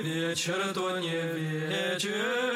вечер, то не вечер.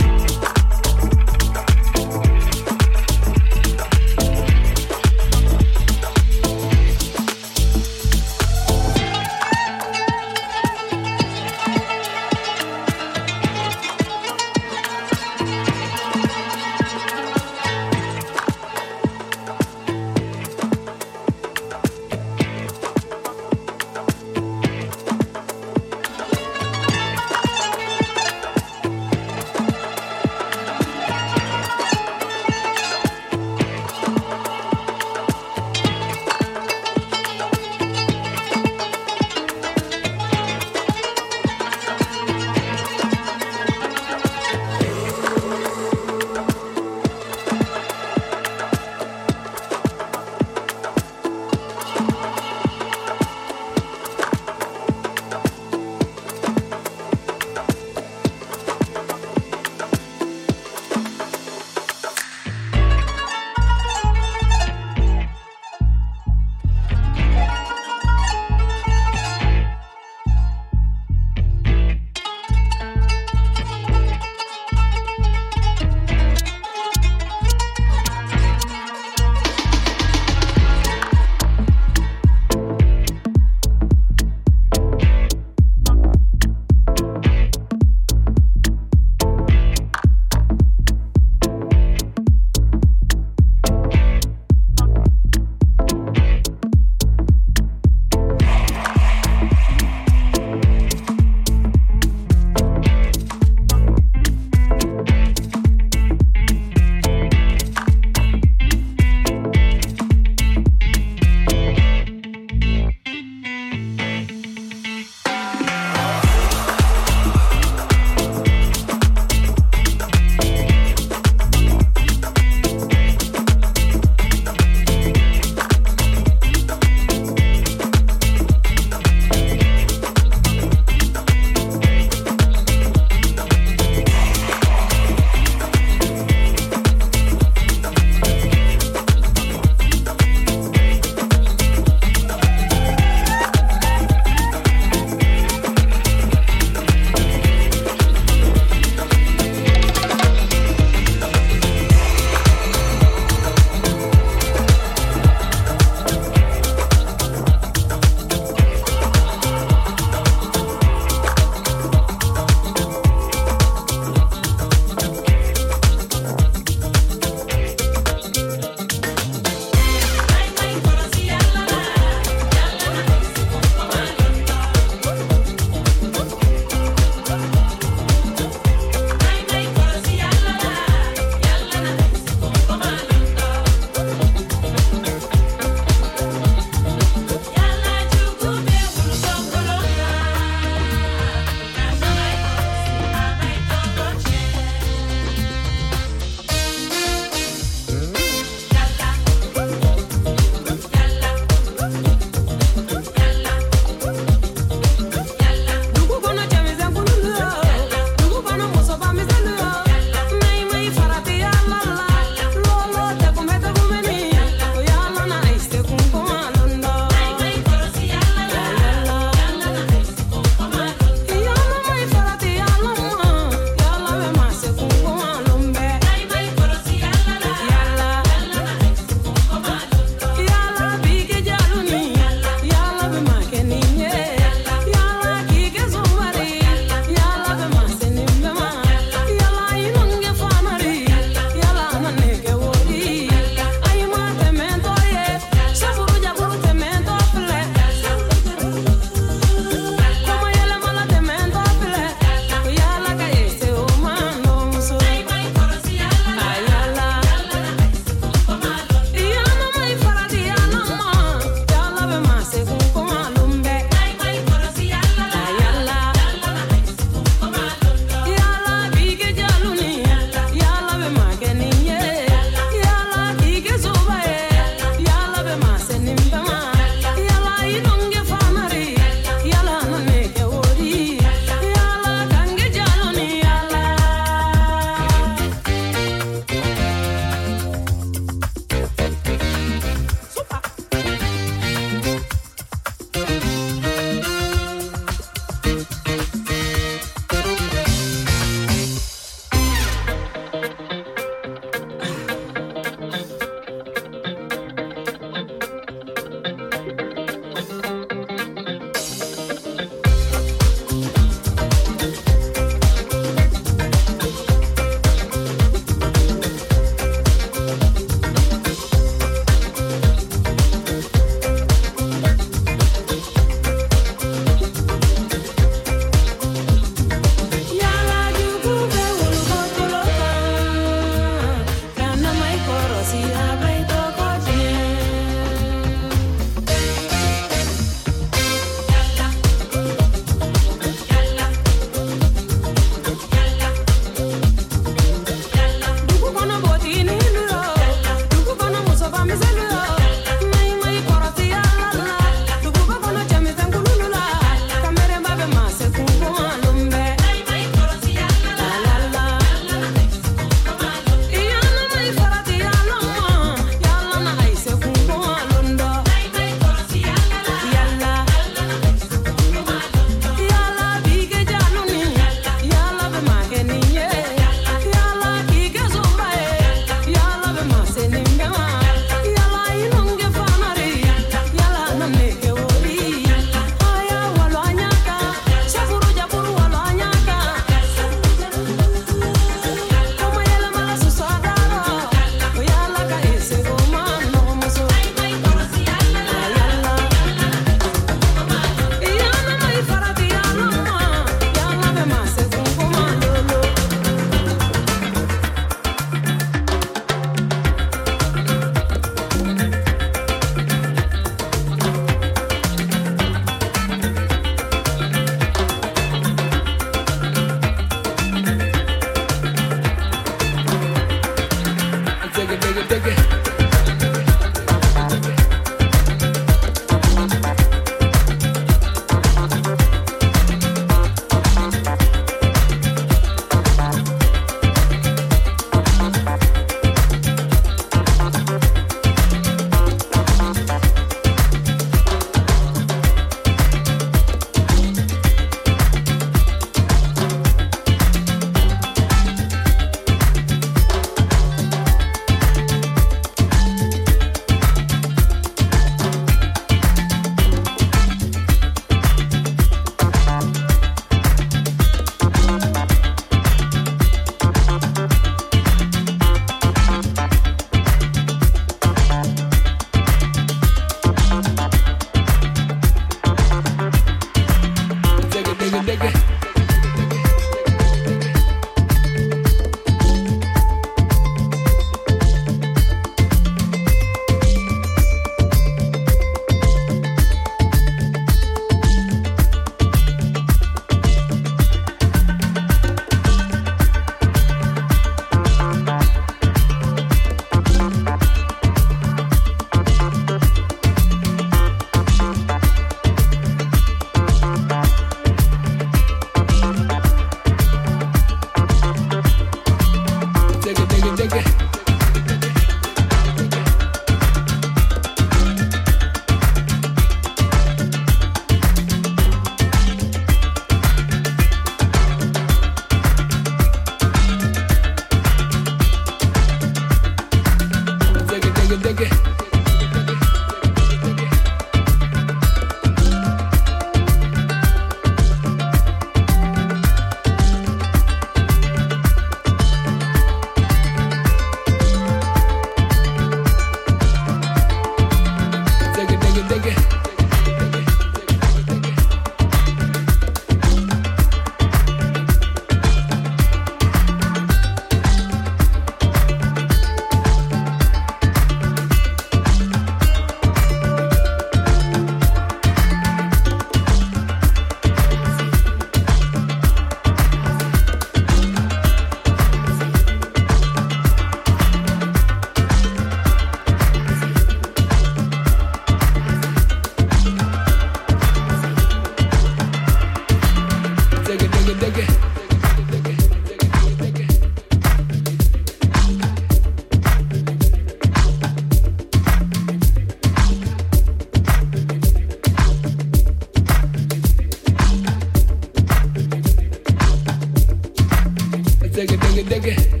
again.